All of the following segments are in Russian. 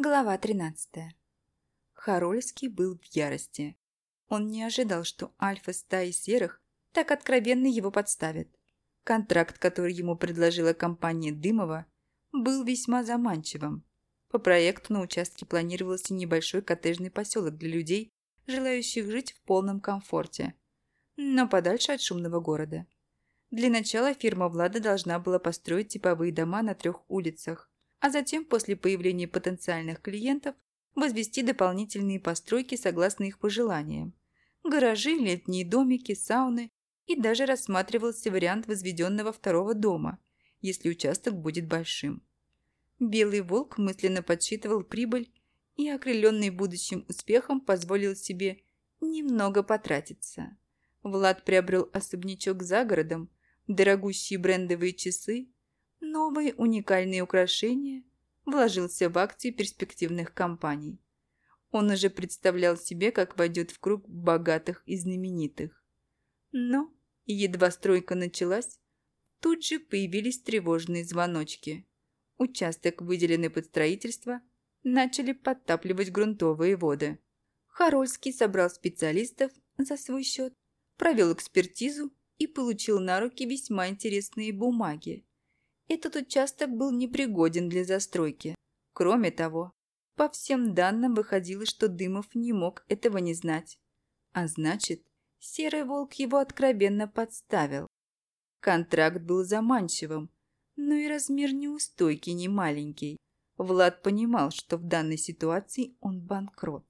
Глава 13. Харольский был в ярости. Он не ожидал, что альфа стаи серых так откровенно его подставит. Контракт, который ему предложила компания Дымова, был весьма заманчивым. По проекту на участке планировался небольшой коттеджный поселок для людей, желающих жить в полном комфорте, но подальше от шумного города. Для начала фирма Влада должна была построить типовые дома на трех улицах, а затем, после появления потенциальных клиентов, возвести дополнительные постройки согласно их пожеланиям. Гаражи, летние домики, сауны и даже рассматривался вариант возведенного второго дома, если участок будет большим. Белый волк мысленно подсчитывал прибыль и, окрыленный будущим успехом, позволил себе немного потратиться. Влад приобрел особнячок за городом, дорогущие брендовые часы, новые уникальные украшения, вложился в акции перспективных компаний. Он уже представлял себе, как войдет в круг богатых и знаменитых. Но, едва стройка началась, тут же появились тревожные звоночки. Участок, выделенный под строительство, начали подтапливать грунтовые воды. Харольский собрал специалистов за свой счет, провел экспертизу и получил на руки весьма интересные бумаги. Этот участок был непригоден для застройки. Кроме того, по всем данным выходило, что Дымов не мог этого не знать. А значит, Серый Волк его откровенно подставил. Контракт был заманчивым, но и размер неустойки не маленький. Влад понимал, что в данной ситуации он банкрот.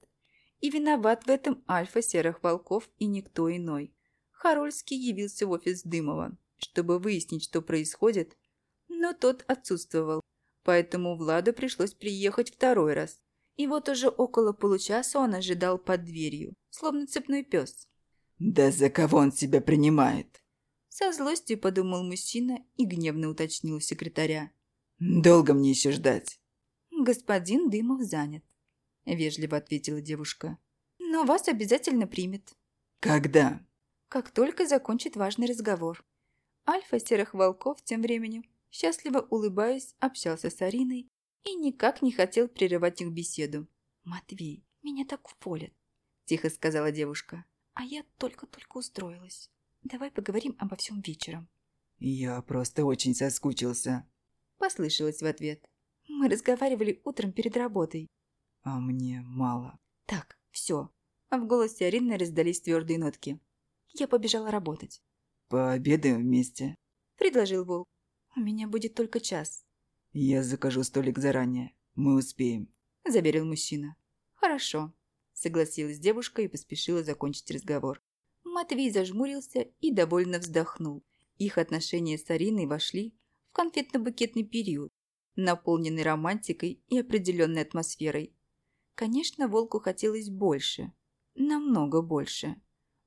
И виноват в этом альфа Серых Волков и никто иной. Харольский явился в офис Дымова, чтобы выяснить, что происходит, но тот отсутствовал, поэтому Владу пришлось приехать второй раз. И вот уже около получаса он ожидал под дверью, словно цепной пес. «Да за кого он себя принимает?» Со злостью подумал мужчина и гневно уточнил у секретаря. «Долго мне еще ждать?» «Господин Дымов занят», – вежливо ответила девушка. «Но вас обязательно примет». «Когда?» как только закончит важный разговор. Альфа Серых Волков тем временем, счастливо улыбаясь, общался с Ариной и никак не хотел прерывать их беседу. «Матвей, меня так уволят», – тихо сказала девушка. «А я только-только устроилась. Давай поговорим обо всем вечером». «Я просто очень соскучился», – послышалось в ответ. «Мы разговаривали утром перед работой». «А мне мало». «Так, все». А в голосе Арины раздались твердые нотки. Я побежала работать. «Пообедаем вместе», – предложил Волк. «У меня будет только час». «Я закажу столик заранее. Мы успеем», – заверил мужчина. «Хорошо», – согласилась девушка и поспешила закончить разговор. Матвей зажмурился и довольно вздохнул. Их отношения с Ариной вошли в конфетно-букетный период, наполненный романтикой и определенной атмосферой. Конечно, Волку хотелось больше. Намного больше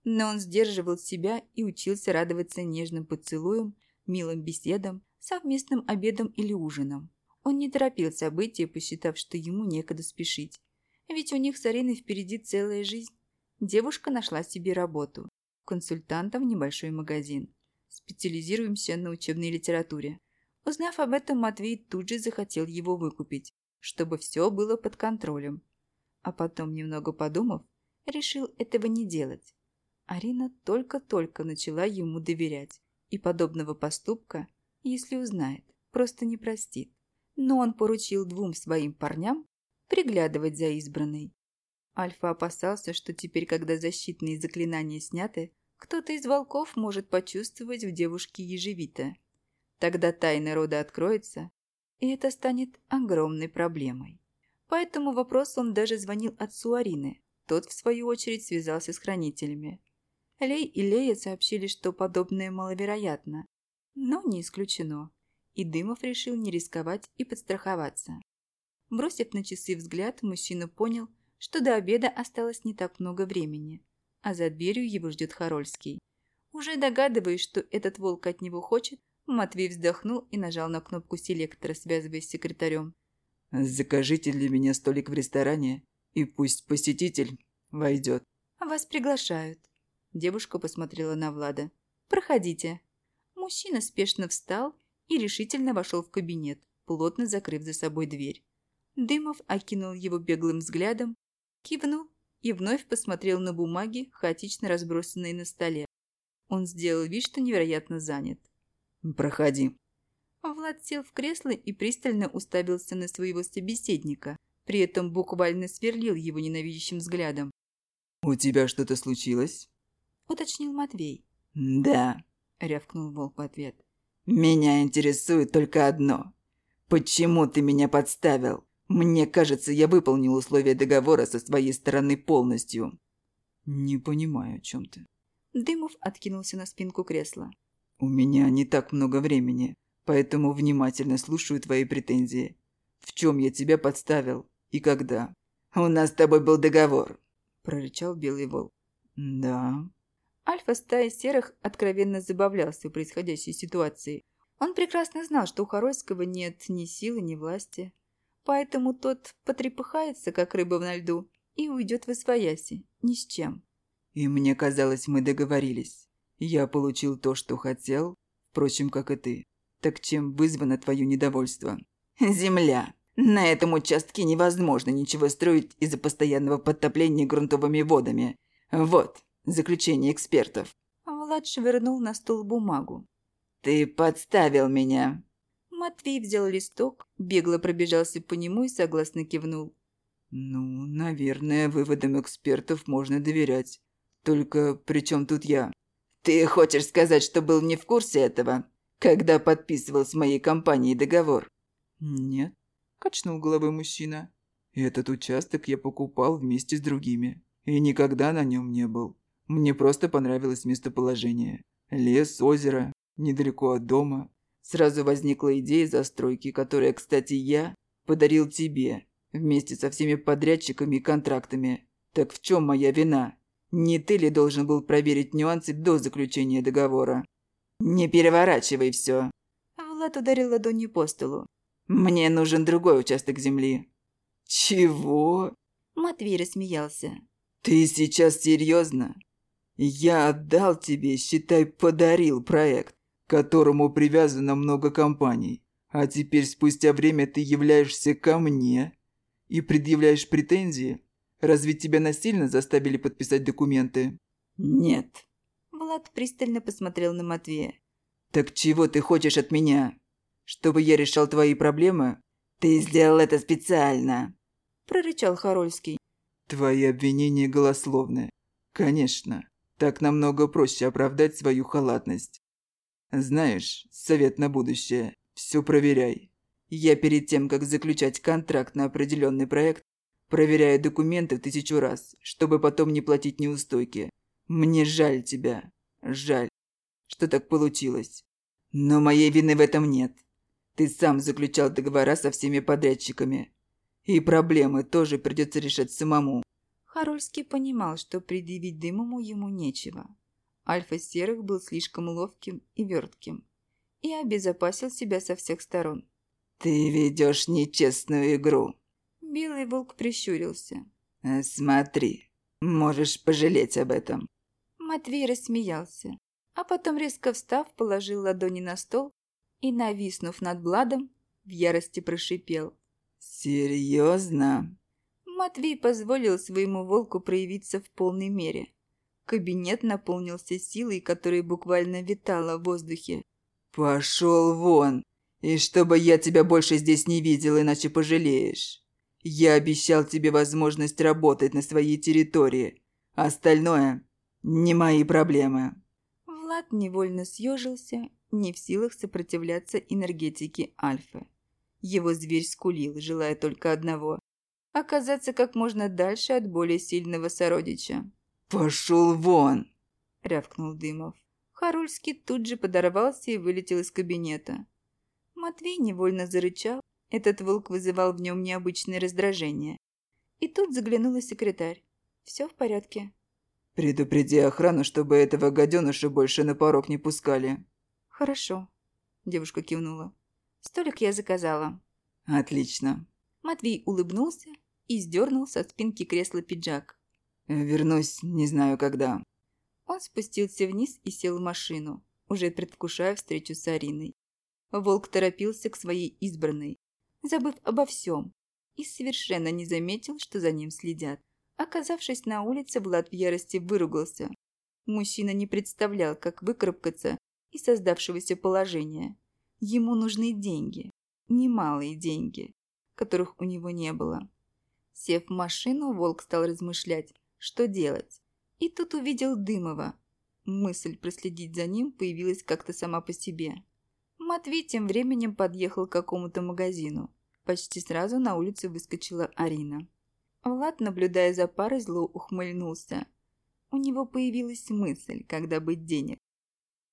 но он сдерживал себя и учился радоваться нежным поцелуям, милым беседам, совместным обедом или ужином. Он не торопил события, посчитав, что ему некогда спешить. Ведь у них с Ариной впереди целая жизнь. Девушка нашла себе работу. Консультантом в небольшой магазин. Специализируемся на учебной литературе. Узнав об этом, Матвей тут же захотел его выкупить, чтобы все было под контролем. А потом, немного подумав, решил этого не делать. Арина только-только начала ему доверять, и подобного поступка, если узнает, просто не простит. Но он поручил двум своим парням приглядывать за избранной. Альфа опасался, что теперь, когда защитные заклинания сняты, кто-то из волков может почувствовать в девушке ежевито. Тогда тайна рода откроется, и это станет огромной проблемой. По этому вопросу он даже звонил отцу Арины. Тот, в свою очередь, связался с хранителями. Лей и Лея сообщили, что подобное маловероятно, но не исключено, и Дымов решил не рисковать и подстраховаться. Бросив на часы взгляд, мужчина понял, что до обеда осталось не так много времени, а за дверью его ждет Харольский. Уже догадываясь, что этот волк от него хочет, Матвей вздохнул и нажал на кнопку селектора, связываясь с секретарем. «Закажите для меня столик в ресторане, и пусть посетитель войдет». «Вас приглашают», Девушка посмотрела на Влада. «Проходите». Мужчина спешно встал и решительно вошел в кабинет, плотно закрыв за собой дверь. Дымов окинул его беглым взглядом, кивнул и вновь посмотрел на бумаги, хаотично разбросанные на столе. Он сделал вид, что невероятно занят. «Проходи». Влад сел в кресло и пристально уставился на своего собеседника, при этом буквально сверлил его ненавидящим взглядом. «У тебя что-то случилось?» – уточнил Матвей. «Да», – рявкнул Волк в ответ. «Меня интересует только одно. Почему ты меня подставил? Мне кажется, я выполнил условия договора со своей стороны полностью». «Не понимаю, о чем ты». Дымов откинулся на спинку кресла. «У меня не так много времени, поэтому внимательно слушаю твои претензии. В чем я тебя подставил и когда?» «У нас с тобой был договор», – прорычал Белый Волк. «Да». Альфа стаи серых откровенно забавлялся происходящей ситуации. Он прекрасно знал, что у Хорольского нет ни силы, ни власти. Поэтому тот потрепыхается, как рыба на льду, и уйдет в освояси, ни с чем. И мне казалось, мы договорились. Я получил то, что хотел, впрочем, как и ты. Так чем вызвано твое недовольство? Земля. На этом участке невозможно ничего строить из-за постоянного подтопления грунтовыми водами. Вот, заключение экспертов. Влад швырнул на стол бумагу. «Ты подставил меня!» Матвей взял листок, бегло пробежался по нему и согласно кивнул. «Ну, наверное, выводам экспертов можно доверять. Только при чем тут я?» «Ты хочешь сказать, что был не в курсе этого, когда подписывал с моей компанией договор?» «Нет», – качнул головой мужчина. «Этот участок я покупал вместе с другими и никогда на нем не был. Мне просто понравилось местоположение. Лес, озеро, недалеко от дома. Сразу возникла идея застройки, которая, кстати, я подарил тебе, вместе со всеми подрядчиками и контрактами. Так в чем моя вина? Не ты ли должен был проверить нюансы до заключения договора? Не переворачивай все. Влад ударил ладонью по столу. Мне нужен другой участок земли. Чего? Матвей рассмеялся. Ты сейчас серьезно? Я отдал тебе, считай, подарил проект которому привязано много компаний. А теперь спустя время ты являешься ко мне и предъявляешь претензии? Разве тебя насильно заставили подписать документы? Нет. Влад пристально посмотрел на Матвея. Так чего ты хочешь от меня? Чтобы я решал твои проблемы? Ты сделал это специально. Прорычал Харольский. Твои обвинения голословны. Конечно. Так намного проще оправдать свою халатность. Знаешь, совет на будущее. Все проверяй. Я перед тем, как заключать контракт на определенный проект, проверяю документы тысячу раз, чтобы потом не платить неустойки. Мне жаль тебя. Жаль, что так получилось. Но моей вины в этом нет. Ты сам заключал договора со всеми подрядчиками. И проблемы тоже придется решать самому. Харольский понимал, что предъявить Дымому ему нечего. Альфа-серых был слишком ловким и вертким и обезопасил себя со всех сторон. «Ты ведешь нечестную игру!» Белый волк прищурился. «Э, «Смотри, можешь пожалеть об этом!» Матвей рассмеялся, а потом, резко встав, положил ладони на стол и, нависнув над Бладом, в ярости прошипел. «Серьезно?» Матвей позволил своему волку проявиться в полной мере – Кабинет наполнился силой, которая буквально витала в воздухе. «Пошел вон! И чтобы я тебя больше здесь не видел, иначе пожалеешь. Я обещал тебе возможность работать на своей территории. Остальное – не мои проблемы». Влад невольно съежился, не в силах сопротивляться энергетике Альфы. Его зверь скулил, желая только одного – оказаться как можно дальше от более сильного сородича. «Пошел вон!» – рявкнул Дымов. Харульский тут же подорвался и вылетел из кабинета. Матвей невольно зарычал. Этот волк вызывал в нем необычное раздражение. И тут заглянула секретарь. «Все в порядке?» «Предупреди охрану, чтобы этого гаденыша больше на порог не пускали». «Хорошо», – девушка кивнула. «Столик я заказала». «Отлично». Матвей улыбнулся и сдернул со спинки кресла пиджак. Вернусь не знаю когда». Он спустился вниз и сел в машину, уже предвкушая встречу с Ариной. Волк торопился к своей избранной, забыв обо всем, и совершенно не заметил, что за ним следят. Оказавшись на улице, Влад в ярости выругался. Мужчина не представлял, как выкарабкаться из создавшегося положения. Ему нужны деньги, немалые деньги, которых у него не было. Сев в машину, Волк стал размышлять, что делать. И тут увидел Дымова. Мысль проследить за ним появилась как-то сама по себе. Матвей тем временем подъехал к какому-то магазину. Почти сразу на улицу выскочила Арина. Влад, наблюдая за парой, зло ухмыльнулся. У него появилась мысль, когда быть денег.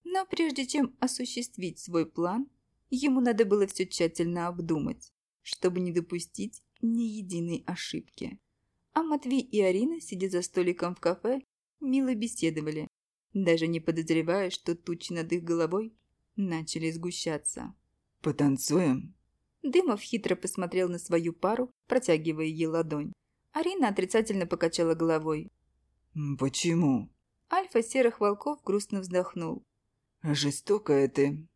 Но прежде чем осуществить свой план, ему надо было все тщательно обдумать, чтобы не допустить ни единой ошибки. А Матвей и Арина, сидя за столиком в кафе, мило беседовали, даже не подозревая, что тучи над их головой начали сгущаться. «Потанцуем?» Дымов хитро посмотрел на свою пару, протягивая ей ладонь. Арина отрицательно покачала головой. «Почему?» Альфа серых волков грустно вздохнул. «Жестокая ты».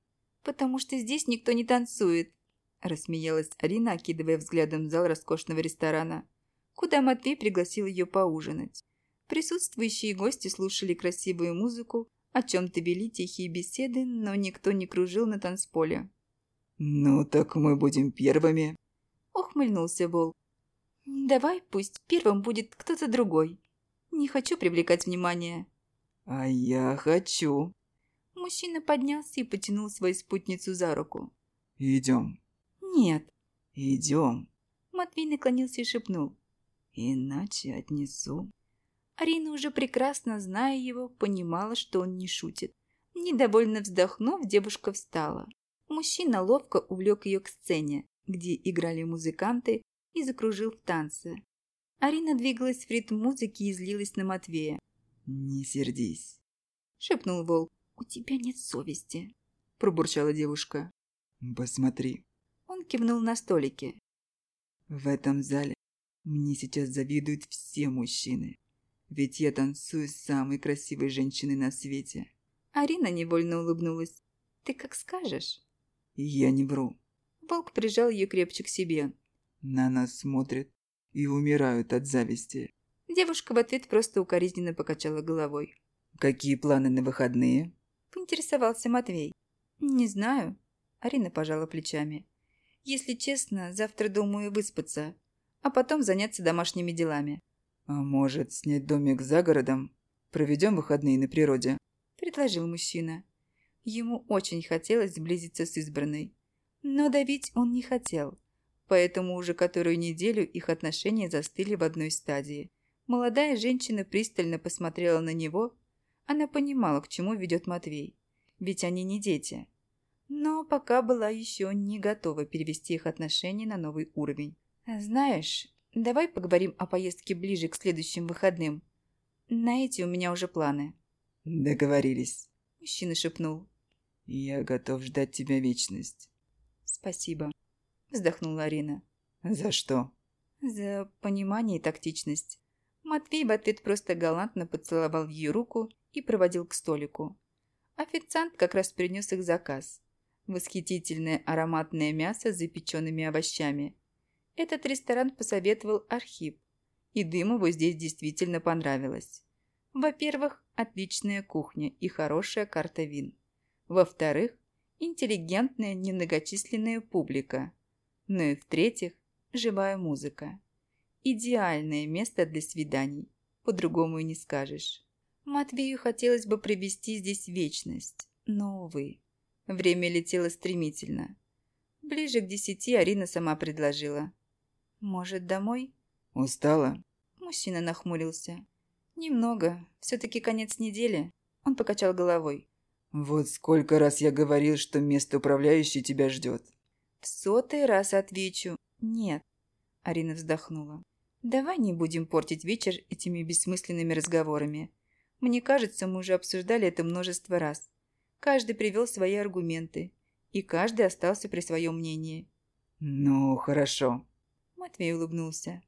«Потому что здесь никто не танцует», – рассмеялась Арина, окидывая взглядом зал роскошного ресторана, куда Матвей пригласил ее поужинать. Присутствующие гости слушали красивую музыку, о чем-то вели тихие беседы, но никто не кружил на танцполе. «Ну, так мы будем первыми», – ухмыльнулся Волк. «Давай пусть первым будет кто-то другой. Не хочу привлекать внимание». «А я хочу». Мужчина поднялся и потянул свою спутницу за руку. «Идем». «Нет». «Идем». Матвей наклонился и шепнул. «Иначе отнесу». Арина, уже прекрасно зная его, понимала, что он не шутит. Недовольно вздохнув, девушка встала. Мужчина ловко увлек ее к сцене, где играли музыканты, и закружил в танце. Арина двигалась в ритм музыки и злилась на Матвея. «Не сердись», — шепнул Волк. «У тебя нет совести», — пробурчала девушка. «Посмотри». Кивнул на столике. «В этом зале мне сейчас завидуют все мужчины. Ведь я танцую с самой красивой женщиной на свете». Арина невольно улыбнулась. «Ты как скажешь». «Я не вру». Волк прижал ее крепче к себе. «На нас смотрят и умирают от зависти». Девушка в ответ просто укоризненно покачала головой. «Какие планы на выходные?» Поинтересовался Матвей. «Не знаю». Арина пожала плечами. «Если честно, завтра думаю выспаться, а потом заняться домашними делами». «А может, снять домик за городом? Проведем выходные на природе?» Предложил мужчина. Ему очень хотелось сблизиться с избранной. Но давить он не хотел. Поэтому уже которую неделю их отношения застыли в одной стадии. Молодая женщина пристально посмотрела на него. Она понимала, к чему ведет Матвей. Ведь они не дети. Но пока была еще не готова перевести их отношения на новый уровень. «Знаешь, давай поговорим о поездке ближе к следующим выходным. На эти у меня уже планы». «Договорились», – мужчина шепнул. «Я готов ждать тебя вечность». «Спасибо», – вздохнула Арина. «За что?» «За понимание и тактичность». Матвей в ответ просто галантно поцеловал ее руку и проводил к столику. Официант как раз принес их заказ. Восхитительное ароматное мясо с запеченными овощами. Этот ресторан посоветовал Архип, и Дымову здесь действительно понравилось. Во-первых, отличная кухня и хорошая карта вин. Во-вторых, интеллигентная немногочисленная публика. Ну и в-третьих, живая музыка. Идеальное место для свиданий, по-другому и не скажешь. Матвею хотелось бы провести здесь вечность, но, увы, время летело стремительно. Ближе к десяти Арина сама предложила. «Может, домой?» «Устала?» Мужчина нахмурился. «Немного. Все-таки конец недели». Он покачал головой. «Вот сколько раз я говорил, что место управляющей тебя ждет». «В сотый раз отвечу. Нет». Арина вздохнула. «Давай не будем портить вечер этими бессмысленными разговорами. Мне кажется, мы уже обсуждали это множество раз. Каждый привел свои аргументы, и каждый остался при своем мнении». «Ну, хорошо». Матвей улыбнулся.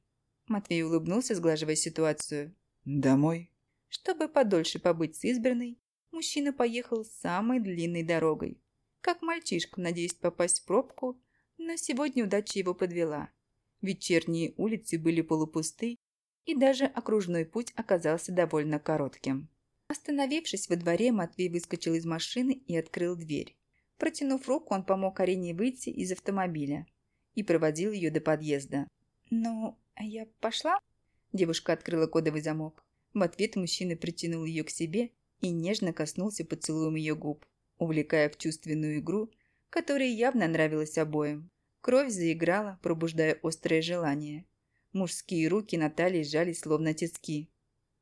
Матвей улыбнулся, сглаживая ситуацию. «Домой?» Чтобы подольше побыть с избранной, мужчина поехал самой длинной дорогой. Как мальчишка, надеясь попасть в пробку, но сегодня удача его подвела. Вечерние улицы были полупусты, и даже окружной путь оказался довольно коротким. Остановившись во дворе, Матвей выскочил из машины и открыл дверь. Протянув руку, он помог Арине выйти из автомобиля и проводил ее до подъезда. «Ну, а я пошла?» Девушка открыла кодовый замок. В ответ мужчина притянул ее к себе и нежно коснулся поцелуем ее губ, увлекая в чувственную игру, которая явно нравилась обоим. Кровь заиграла, пробуждая острое желание. Мужские руки Натальи сжали словно тиски.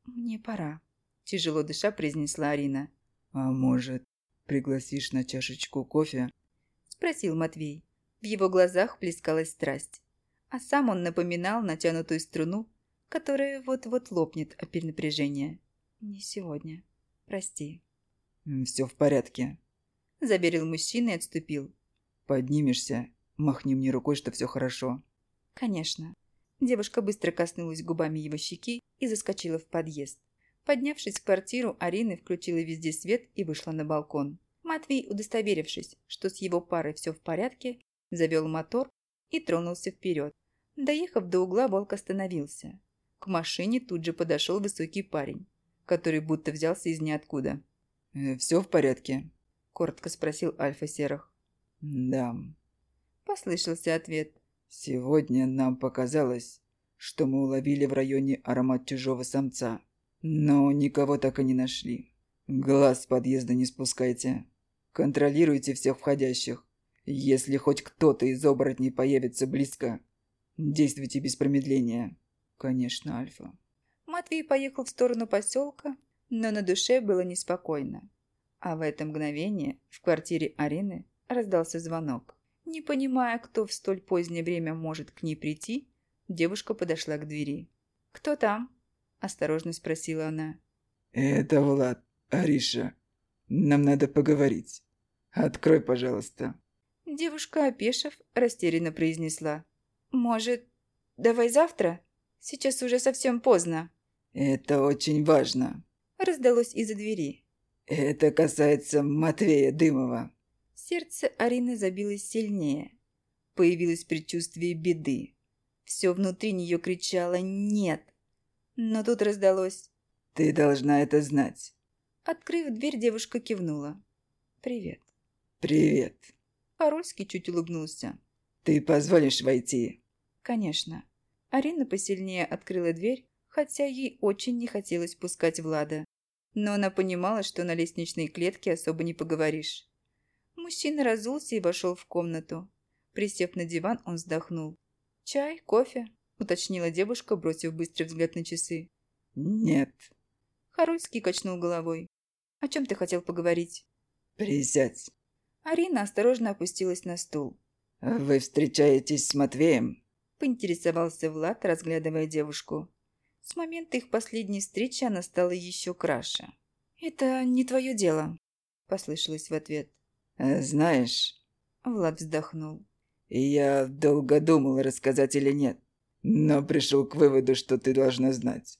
«Мне пора», – тяжело дыша произнесла Арина. «А может, пригласишь на чашечку кофе?» – спросил Матвей. В его глазах плескалась страсть, а сам он напоминал натянутую струну, которая вот-вот лопнет от перенапряжения. «Не сегодня. Прости». «Все в порядке», – заверил мужчина и отступил. «Поднимешься, махни мне рукой, что все хорошо». «Конечно». Девушка быстро коснулась губами его щеки и заскочила в подъезд. Поднявшись в квартиру, Арина включила везде свет и вышла на балкон. Матвей, удостоверившись, что с его парой все в порядке, завел мотор и тронулся вперед. Доехав до угла, волк остановился. К машине тут же подошел высокий парень, который будто взялся из ниоткуда. «Э, «Все в порядке?» – коротко спросил Альфа Серых. «Да». Послышался ответ. «Сегодня нам показалось, что мы уловили в районе аромат чужого самца, но никого так и не нашли. Глаз с подъезда не спускайте. Контролируйте всех входящих. Если хоть кто-то из оборотней появится близко, действуйте без промедления. Конечно, Альфа». Матвей поехал в сторону поселка, но на душе было неспокойно. А в это мгновение в квартире Арины раздался звонок. Не понимая, кто в столь позднее время может к ней прийти, девушка подошла к двери. «Кто там?» – осторожно спросила она. «Это Влад, Ариша. Нам надо поговорить. Открой, пожалуйста». Девушка, опешив, растерянно произнесла. «Может, давай завтра? Сейчас уже совсем поздно». «Это очень важно», – раздалось из-за двери. «Это касается Матвея Дымова». Сердце Арины забилось сильнее. Появилось предчувствие беды. Все внутри нее кричало «нет». Но тут раздалось «Ты должна это знать». Открыв дверь, девушка кивнула. «Привет». «Привет». Парольский чуть улыбнулся. «Ты позволишь войти?» «Конечно». Арина посильнее открыла дверь, хотя ей очень не хотелось пускать Влада. Но она понимала, что на лестничной клетке особо не поговоришь. Мужчина разулся и вошел в комнату. Присев на диван, он вздохнул. «Чай? Кофе?» – уточнила девушка, бросив быстрый взгляд на часы. «Нет». Харульский качнул головой. «О чем ты хотел поговорить?» «Присядь». Арина осторожно опустилась на стул. «Вы встречаетесь с Матвеем?» – поинтересовался Влад, разглядывая девушку. С момента их последней встречи она стала еще краше. «Это не твое дело», – послышалось в ответ. «Знаешь...» – Влад вздохнул. «Я долго думал, рассказать или нет, но пришел к выводу, что ты должна знать.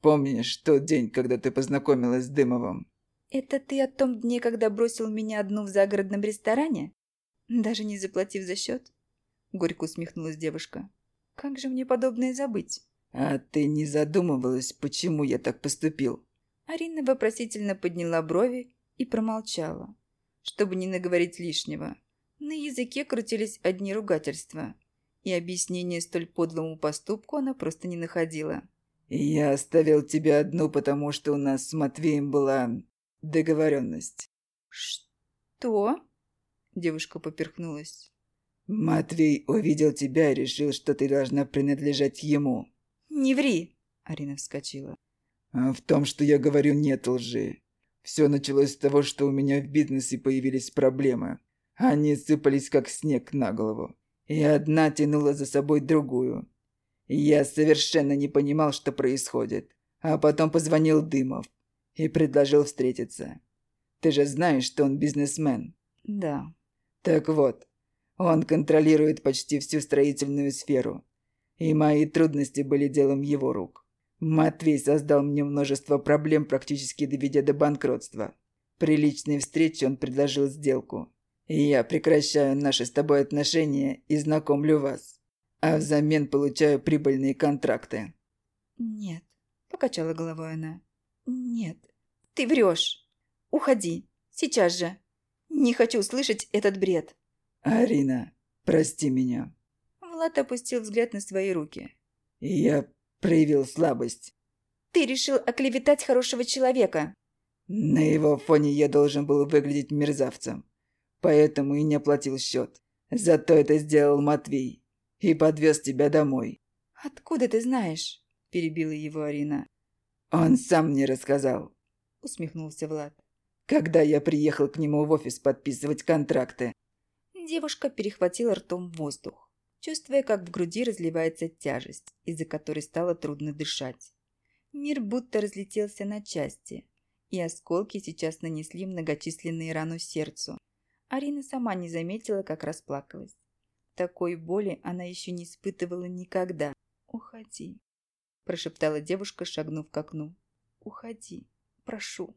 Помнишь тот день, когда ты познакомилась с Дымовым?» «Это ты о том дне, когда бросил меня одну в загородном ресторане? Даже не заплатив за счет?» Горько усмехнулась девушка. «Как же мне подобное забыть?» «А ты не задумывалась, почему я так поступил?» Арина вопросительно подняла брови и промолчала, чтобы не наговорить лишнего. На языке крутились одни ругательства, и объяснения столь подлому поступку она просто не находила. «Я оставил тебя одну, потому что у нас с Матвеем была договоренность». «Что?» Девушка поперхнулась. «Матвей увидел тебя и решил, что ты должна принадлежать ему». «Не ври!» Арина вскочила. А «В том, что я говорю, нет лжи. Все началось с того, что у меня в бизнесе появились проблемы. Они сыпались, как снег на голову. И одна тянула за собой другую. Я совершенно не понимал, что происходит. А потом позвонил Дымов и предложил встретиться. Ты же знаешь, что он бизнесмен. Да. Так вот, он контролирует почти всю строительную сферу. И мои трудности были делом его рук. Матвей создал мне множество проблем, практически доведя до банкротства. При личной встрече он предложил сделку. Я прекращаю наши с тобой отношения и знакомлю вас. а взамен получаю прибыльные контракты. «Нет», – покачала головой она. «Нет, ты врешь. Уходи, сейчас же. Не хочу слышать этот бред». «Арина, прости меня». Влад опустил взгляд на свои руки. «Я проявил слабость». «Ты решил оклеветать хорошего человека». «На его фоне я должен был выглядеть мерзавцем, поэтому и не оплатил счет. Зато это сделал Матвей и подвез тебя домой». «Откуда ты знаешь?» – перебила его Арина. «Он сам мне рассказал», – усмехнулся Влад. «Когда я приехал к нему в офис подписывать контракты». Девушка перехватила ртом воздух, чувствуя, как в груди разливается тяжесть, из-за которой стало трудно дышать. Мир будто разлетелся на части, и осколки сейчас нанесли многочисленные рану сердцу. Арина сама не заметила, как расплакалась. Такой боли она еще не испытывала никогда. «Уходи», – прошептала девушка, шагнув к окну. «Уходи, прошу».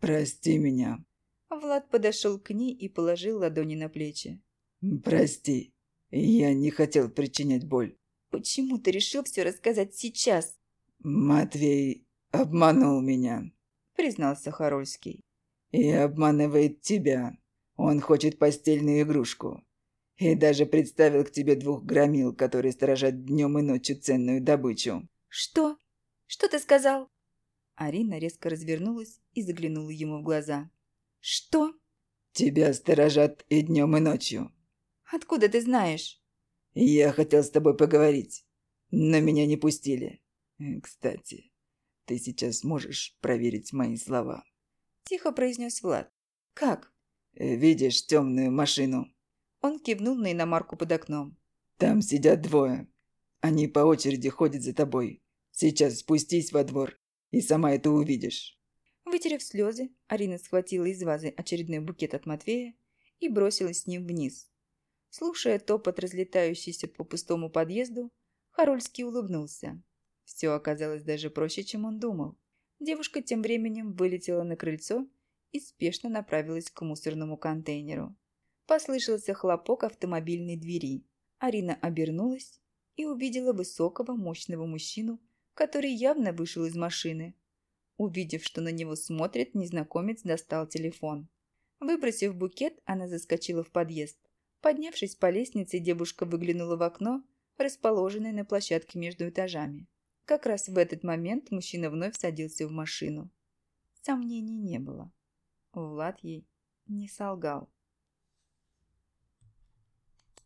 «Прости меня». Влад подошел к ней и положил ладони на плечи. «Прости, я не хотел причинять боль». «Почему ты решил все рассказать сейчас?» «Матвей обманул меня», – признался Харольский. «И обманывает тебя. Он хочет постельную игрушку. И даже представил к тебе двух громил, которые сторожат днем и ночью ценную добычу». «Что? Что ты сказал?» Арина резко развернулась и заглянула ему в глаза. «Что?» «Тебя сторожат и днем, и ночью». «Откуда ты знаешь?» «Я хотел с тобой поговорить, но меня не пустили. Кстати, ты сейчас можешь проверить мои слова?» Тихо произнес Влад. «Как?» «Видишь темную машину?» Он кивнул на иномарку под окном. «Там сидят двое. Они по очереди ходят за тобой. Сейчас спустись во двор, и сама это увидишь». Вытерев слезы, Арина схватила из вазы очередной букет от Матвея и бросилась с ним вниз. Слушая топот, разлетающийся по пустому подъезду, Харольский улыбнулся. Все оказалось даже проще, чем он думал. Девушка тем временем вылетела на крыльцо и спешно направилась к мусорному контейнеру. Послышался хлопок автомобильной двери. Арина обернулась и увидела высокого, мощного мужчину, который явно вышел из машины. Увидев, что на него смотрит, незнакомец достал телефон. Выбросив букет, она заскочила в подъезд. Поднявшись по лестнице, девушка выглянула в окно, расположенное на площадке между этажами. Как раз в этот момент мужчина вновь садился в машину. Сомнений не было. Влад ей не солгал.